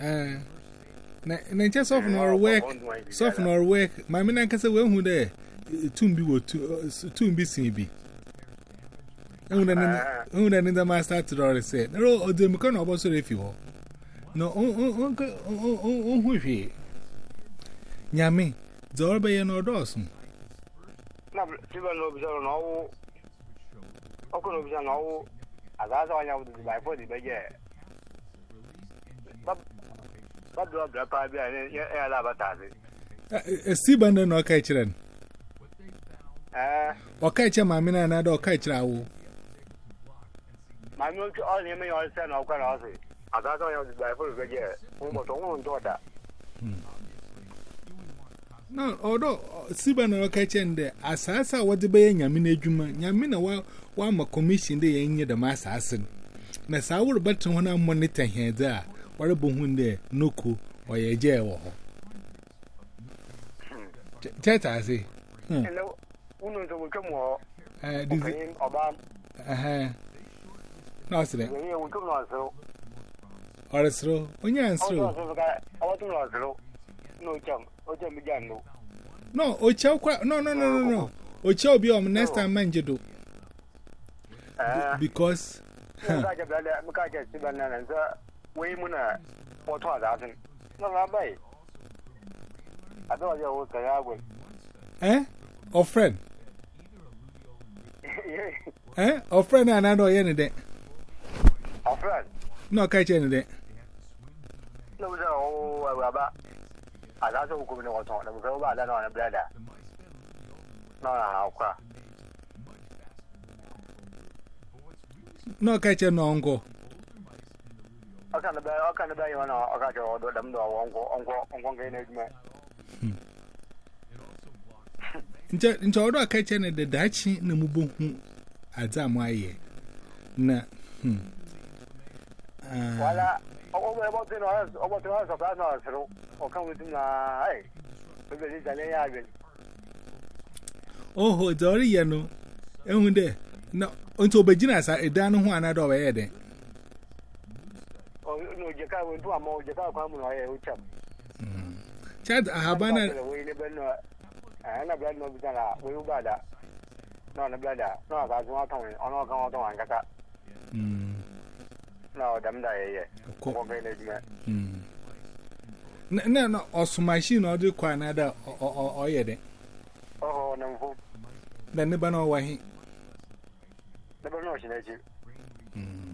Eh. na nkyɛ sɔfo na ɔrewɛk eh, sɔfo na ɔrewɛk maame na nkasa wahu dɛ tum bi wɔ tum bi sin bi ehu dɛ ne ndɛma start dɔre sɛ na ɔdze mika na ɔbɔ sɔrɔ efi hɔ na ɔnhu hwee nyame dza ɔrebɛyɛ na ɔdɔɔso. na tiba na obi sọrọ na ọwụ ọkụ na obi sọrọ na ọwụ azaasa ọnya bụ dịdị baịfọ dị bẹjẹ Babu bra pa bia ya ala batazi. Esteban na ọka ichire. Eh. Ọka eh, ichire eh? mami na na ọka ichire na Mami o ọ ni me yo se na ọka e hmm. na ọsi. Aga so ya di bible go je. Mo mo Na odo Siban na ọka ichire nde asasa wodi be nyame na adwuma. Nyame na wa ma commission de da ma asasa. Na wọ́n bọ̀ hún dẹ̀ nóko ọ̀yẹ̀ jẹ́ ẹ̀wọ̀ họ. tẹ́tà sí. ẹnlẹ́ wúnú tó wọ́n kẹ́mu ọ ọkùnrin ọba. nọ́ọ̀sì rẹ̀. ìyẹn wọ́n tó nọ́ọ̀sì rẹ̀. ọ̀rẹ́ sọ̀rọ̀ onye à ń sọ̀rọ̀. ọwọ́ tó nọ́ọ̀sì rẹ̀ ní ọjà ọjà mi jà nù. no ọjà ọkọ no no no no no ọjà obi ọm next time man jẹ do. Eh. because wai muna wato a zafin na labai a da wajen wuka eh of friend eh of friend na nado yana de of friend no kai ce ni de na wuce wa baba a zafin hukumin wato da mukai ba da na wani brada na wani hauka no kai ce na ongo ọkàn bẹ ọkàn bẹ yìí wọn náà ọkà jọ ọdọ dẹm dọ ọwọ nkọ nkọ nkọ nkẹ ní ẹdínwó. nkyɛ nkyɛ ɔdɔ akɛkyɛ no de daakye na mubɔhu adze a moayɛ na wala ɔbɔte no ɔbɔte no ɔsɔkora na ɔserew ɔka wo tim naa ai bɛbɛni gya ne yɛ adwene oho dza ɔreyɛ no ɛhu dɛ na nti ɔbɛgyina sa ɛdan no ho anaa dɛ ɔbɛyɛ dɛn ojeka wentu ama ojeka kwa mu na ye ucham mm chad ahabana we ne ben ana brad no bitala we ubada no na brada no aka zuma kan we ono kan wato an kaka mm no dam da ye ye ko be ne jima mm na na osu machine odi kwa na da o ye de oh, oh na mfu na ne ba no wahi ne ba no shi na ji mm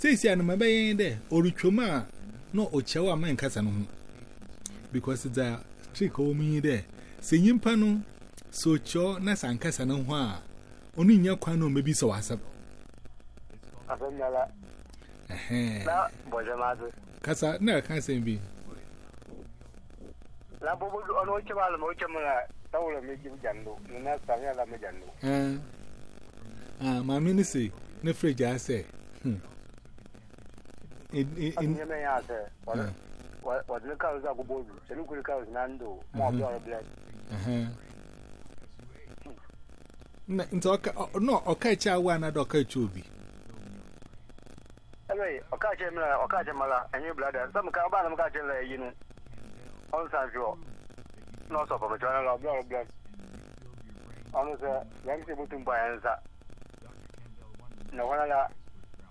Say, see, I'm a bay in there, or Richoma, no Ochawa man Casanum. Because it's a trick o me there. Say, Yimpano, so cho, Nasan Casanum, only in your quano may be so asap. Eh, Casa, no, can't say me. Labo on Ochawa, Mochamala, Tower of Major Jando, Nasa Majando. Ah, my ministry, Ọdún káwọ́ sí àgbogbo òdù, ṣẹlú kúrò káwọ́ sí náà ń dò, mọ́ ọ̀bí ọ̀rọ̀ blẹ̀. Nti ọka no ọka echi awa anadọ ọka echi obi. Anyway, ọka echi mara ọka echi mara enye blada. Sọ m ka ọba na m ka echi mara eyi nu. Ọ nsa nfi ọ. Nọọsụ ọfọmọ chọrọ n'ala ọbịa ọrụ blada. Ọnụ sị, ya ntị butu mba ya nsa. Na ọ nala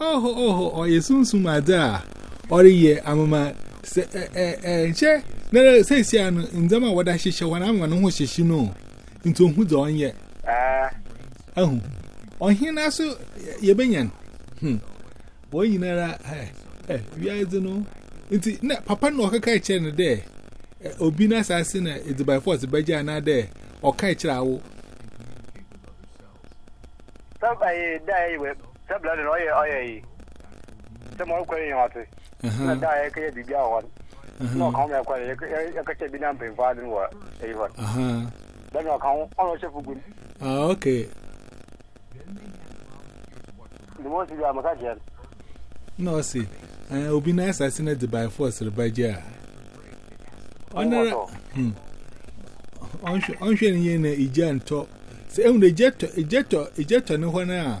Oh, oh, oh, you soon soon, my dear. Or ye, Amama, say, eh, eh, che, never say, Sian, in them, what I shall when I'm know. Into who's on Ah, oh, on so, Hm. Boy, you eh, eh, papa no catch in day. Obina e by force, there, or sɛ bila de na ɔyɛ ɔyɛ yi sɛ mo ɔkɔ yɛ yɛn ate na daa yɛ kɛyɛ biribi a wɔn na ɔkan mo yɛ kɔ yɛ yɛ kɛkyɛ bi na mpanyinfo adi wɔ ɛyi hɔ bɛn na ɔkan ɔn ɔhyɛ fugu mu. ah ok. ne mo si bi a mo ka jɛ. na ɔsi de by force reba gye a. ɔnara ɔnhwɛ ne yɛn na igya ntɔ sɛ ehun na igya ne hɔ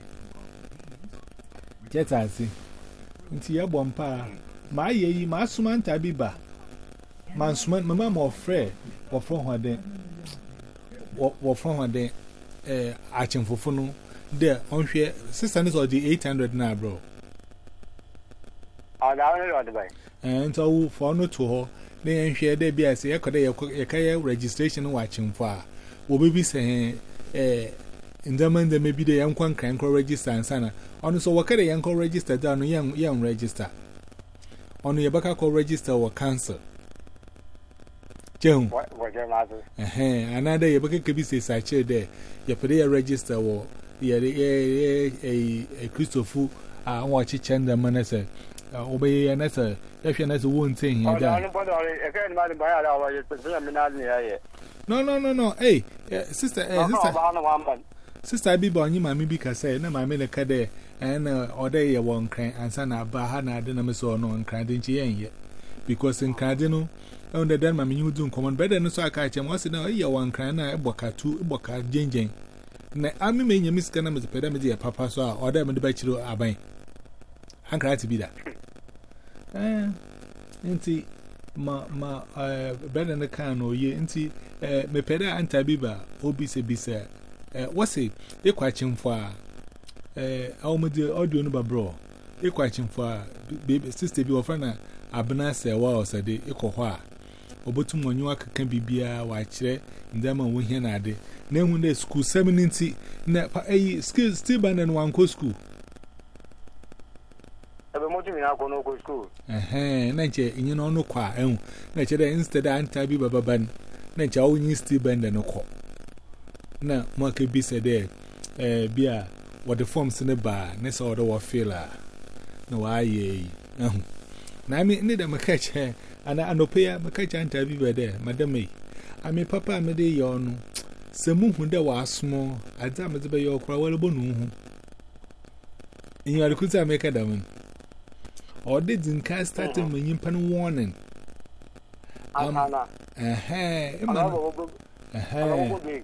Jet Asi. Nti ye bom pa. Ma ye yi ma suma nta bi ba. Ma suma mama mo frɛ wo fro ho den. Wo fro ho den eh achen fufu no de onhwe sister is or the 800 na bro. Ah da one lo de bai. Eh nta wo fo no to ho. Na ye nhwe de bi ase ye kode registration wa achen fo a. Obi bi se eh in the man, there may be the young one can register and sana. On so, what can a young register down young young register? On your back, call register or cancel. Jim, another your bucket could be says, I chair there. Your prayer register or a Christopher. I watch it and the man said, Obey an answer. If you're not a wound thing, you're done. No, no, no, no. Hey, eh, sister, hey, eh, sister. Sister Bibi onye mami bi kasa ya na mami na kada na ọdọ ya wọ nkran ansa na aba ha na adị na meso ọnụ nkran dị nche ya nye. Because nkran dị no ɛwọn dɛ dan maame yi ho di nkɔmɔ no bɛɛ dɛ no so aka akyɛm ɔsi na ɔyɛ wɔ nkran na ɛbɔ katu ɛbɔ ka gyengyen. Na ami ma enyam sika na mo pɛ dɛ mo de yɛ papa so a ɔdɛ mo de bɛkyerɛ aban. Ankran ti bi Eh, Ɛɛ nti ma ma ɛɛ bɛɛ dɛ no kan na oye nti ɛɛ eh, mepɛ anta bi ba obi sɛ bi Eh, wasi ịkwachin fa eh, ahụmdi ọdịo n'ụba bro ịkwachin fa sista bi wọfra na abịna sị wa ọsọdị ịkọ hụ a obotu mọnyụ akụkọ bibia wakyerɛ ndɛma wohia na ade na ehu dɛ skuul sɛm no nti na eyi skil stil banda no wankɔ skuul na nkyɛ nyina ɔno kɔ a ehu na kyerɛ dɛ instead a anta bi bababa no na nkyɛ wonyi stil banda no kɔ na mwaka bi sɛ dɛ ɛɛ eh, bi a wɔde forms ne baa ne sɛ wɔde wɔ fill a na wɔayɛ yi na ame ne dɛm ka kyɛ ana anɔpɛ yi a meka kyɛ ntaa bi bɛ dɛ madam yi ame papa a mede yɛ ɔno sɛ muhu dɛ wɔasomo adze a mede bɛyɛ ɔkora wɔrebɔ no ho nyarekuru sɛ meka dɛm no ɔde dzi nka start ma nyimpa no warning um, ɛhɛn ɛma no ɛhɛn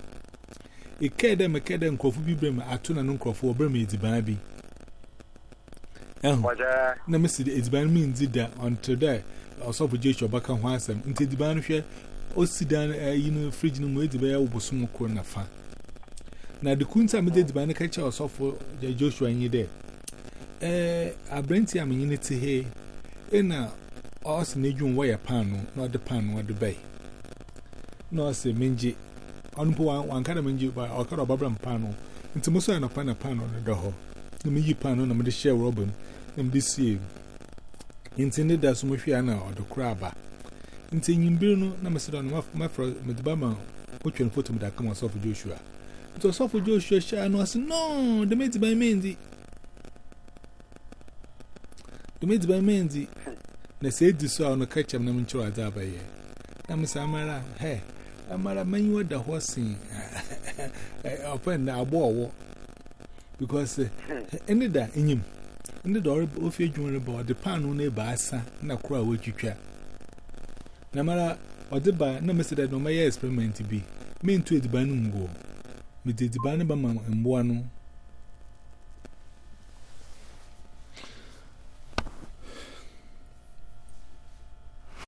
e care them, a care them, Crawford be brim, I turn and Crawford brim it baby. Eh, na Mr. It's by means did that until there, or so for Jacob back and once and into the banner. O sit down, you know, fridge no way to bear over some corner fan. Now the Kunta made the banner catcher or so for Joshua and you there. Eh, I bring to him in it to hey, and now. Ɔsi n'edwum wɔ yɛ paanu na ɔde paanu ɔde bɛyi na ɔsi minji ọnụ mpụ wanka na mji ọkara ọbabra m panụ ntị m so ya na panụ panụ na dọhọ na m yi panụ na m dị shie rọbụ m na m dị sie ntị ndị da so m hwịa na ọdụkụrụ aba ntị nyimbiri no na m sịrị ọnụ mafra mdịba ma otwe na foto m da aka m ọsọfọ joshua ntị ọsọfọ joshua hyia hmm. na ọsị nọọ dịm ediba ime ndị dịm ediba ime ndị na sị edi so a ọnụ kacham na m nchọrọ adị abayị na m amara hee Amara Manuel the horsing upon uh, hmm. a war because any that in him. In the door of your junior board, the pan on a bassa, and a crow which you chair. Namara or the bar, no that no experiment be. Mean to it Me did the